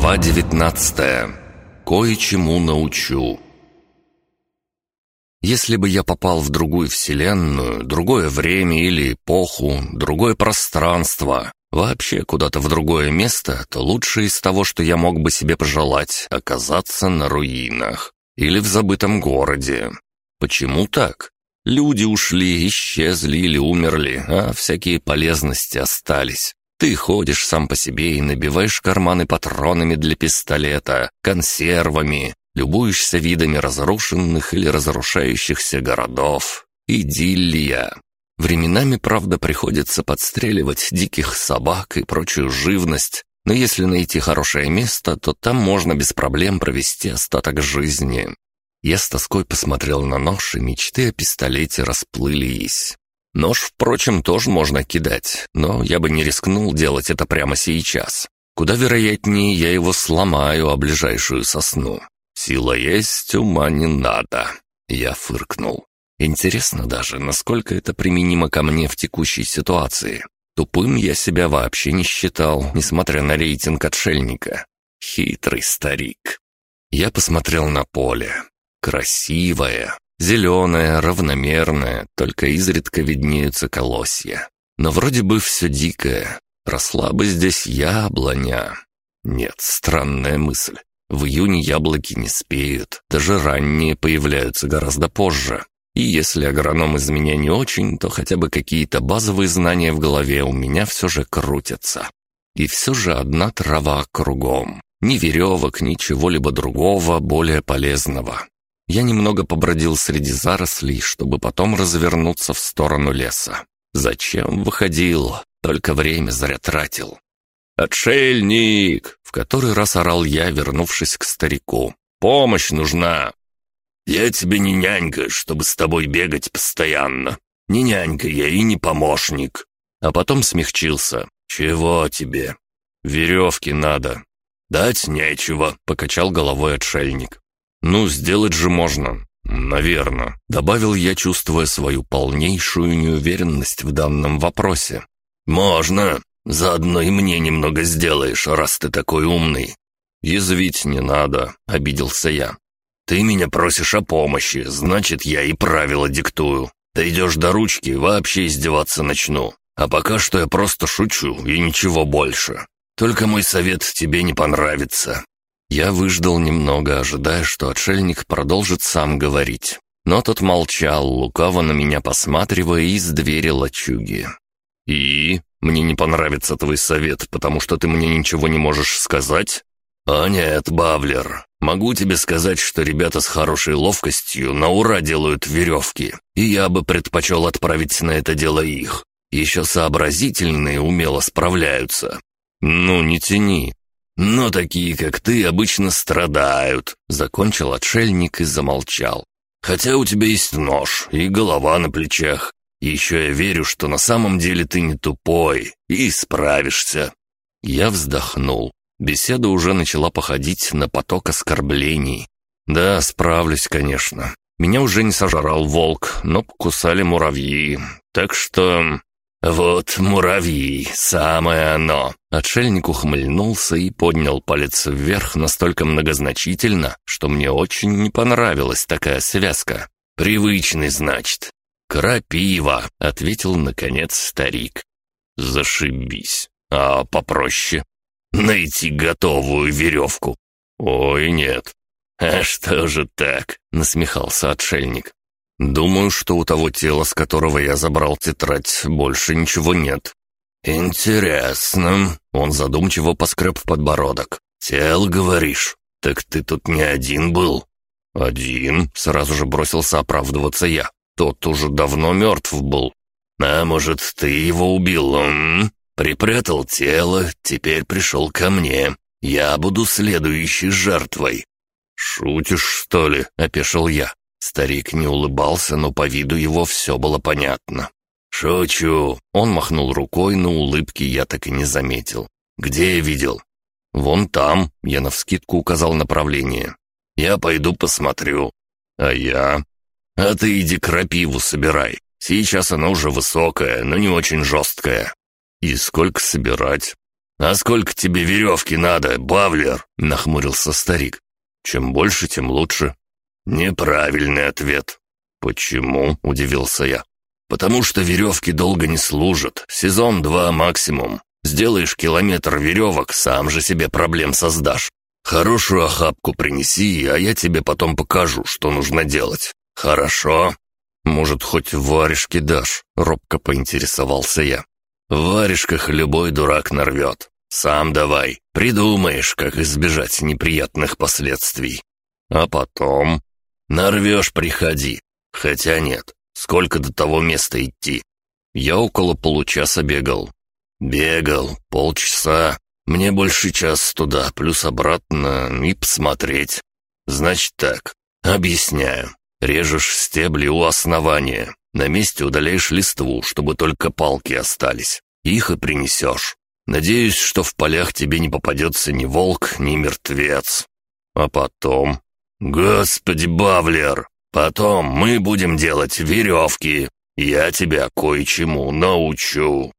Глава 19. Кое-чему научу. Если бы я попал в другую вселенную, другое время или эпоху, другое пространство, вообще куда-то в другое место, то лучше из того, что я мог бы себе пожелать, оказаться на руинах или в забытом городе. Почему так? Люди ушли, исчезли или умерли, а всякие полезности остались. Ты ходишь сам по себе и набиваешь карманы патронами для пистолета, консервами, любуешься видами разрушенных или разрушающихся городов. Идиллия. Временами, правда, приходится подстреливать диких собак и прочую живность, но если найти хорошее место, то там можно без проблем провести остаток жизни. Я с тоской посмотрел на нож, и мечты о пистолете расплылись. Нож, впрочем, тоже можно кидать, но я бы не рискнул делать это прямо сейчас. Куда вероятнее я его сломаю о ближайшую сосну. Сила есть, ума не надо. Я фыркнул. Интересно даже, насколько это применимо ко мне в текущей ситуации. Тупым я себя вообще не считал, несмотря на рейтинг отшельника. Хитрый старик. Я посмотрел на поле. Красивое, Зеленая, равномерная, только изредка виднеются колосья. Но вроде бы все дикое. Росла бы здесь яблоня. Нет, странная мысль. В июне яблоки не спеют, даже ранние появляются гораздо позже. И если агроном из меня не очень, то хотя бы какие-то базовые знания в голове у меня все же крутятся. И все же одна трава кругом. Ни веревок, ни чего-либо другого, более полезного. Я немного побродил среди зарослей, чтобы потом развернуться в сторону леса. Зачем выходил? Только время зря тратил. «Отшельник!» — в который раз орал я, вернувшись к старику. «Помощь нужна!» «Я тебе не нянька, чтобы с тобой бегать постоянно. Не нянька я и не помощник». А потом смягчился. «Чего тебе?» «Веревки надо». «Дать нечего», — покачал головой отшельник. «Ну, сделать же можно. Наверное», — добавил я, чувствуя свою полнейшую неуверенность в данном вопросе. «Можно. Заодно и мне немного сделаешь, раз ты такой умный». «Язвить не надо», — обиделся я. «Ты меня просишь о помощи, значит, я и правила диктую. Ты идешь до ручки, вообще издеваться начну. А пока что я просто шучу и ничего больше. Только мой совет тебе не понравится. Я выждал немного, ожидая, что отшельник продолжит сам говорить. Но тот молчал, лукаво на меня посматривая из двери лачуги. «И? Мне не понравится твой совет, потому что ты мне ничего не можешь сказать?» «А нет, Бавлер, могу тебе сказать, что ребята с хорошей ловкостью на ура делают веревки, и я бы предпочел отправить на это дело их. Еще сообразительные умело справляются». «Ну, не тяни, «Но такие, как ты, обычно страдают», — закончил отшельник и замолчал. «Хотя у тебя есть нож и голова на плечах. Еще я верю, что на самом деле ты не тупой и справишься». Я вздохнул. Беседа уже начала походить на поток оскорблений. «Да, справлюсь, конечно. Меня уже не сожрал волк, но покусали муравьи. Так что «Вот муравьи, самое оно!» Отшельник ухмыльнулся и поднял палец вверх настолько многозначительно, что мне очень не понравилась такая связка. «Привычный, значит». «Крапива», — ответил, наконец, старик. «Зашибись. А попроще?» «Найти готовую веревку». «Ой, нет». «А что же так?» — насмехался отшельник. «Думаю, что у того тела, с которого я забрал тетрадь, больше ничего нет». «Интересно». Он задумчиво поскреб подбородок. «Тело, говоришь? Так ты тут не один был?» «Один?» — сразу же бросился оправдываться я. «Тот уже давно мертв был». «А может, ты его убил, м? Припрятал тело, теперь пришел ко мне. Я буду следующей жертвой». «Шутишь, что ли?» — опешил я. Старик не улыбался, но по виду его все было понятно. «Шучу!» Он махнул рукой, но улыбки я так и не заметил. «Где я видел?» «Вон там», — я навскидку указал направление. «Я пойду посмотрю». «А я?» «А ты иди крапиву собирай. Сейчас она уже высокая, но не очень жесткая». «И сколько собирать?» «А сколько тебе веревки надо, Бавлер?» — нахмурился старик. «Чем больше, тем лучше». «Неправильный ответ». «Почему?» — удивился я. «Потому что веревки долго не служат. Сезон два максимум. Сделаешь километр веревок, сам же себе проблем создашь. Хорошую охапку принеси, а я тебе потом покажу, что нужно делать. Хорошо?» «Может, хоть варежки дашь?» — робко поинтересовался я. «В варежках любой дурак нарвет. Сам давай, придумаешь, как избежать неприятных последствий. А потом...» «Нарвешь, приходи. Хотя нет, сколько до того места идти?» «Я около получаса бегал». «Бегал, полчаса. Мне больше час туда, плюс обратно и посмотреть. Значит так, объясняю. Режешь стебли у основания. На месте удаляешь листву, чтобы только палки остались. Их и принесешь. Надеюсь, что в полях тебе не попадется ни волк, ни мертвец. А потом... Господи, Бавлер! Потом мы будем делать веревки. Я тебя кое-чему научу.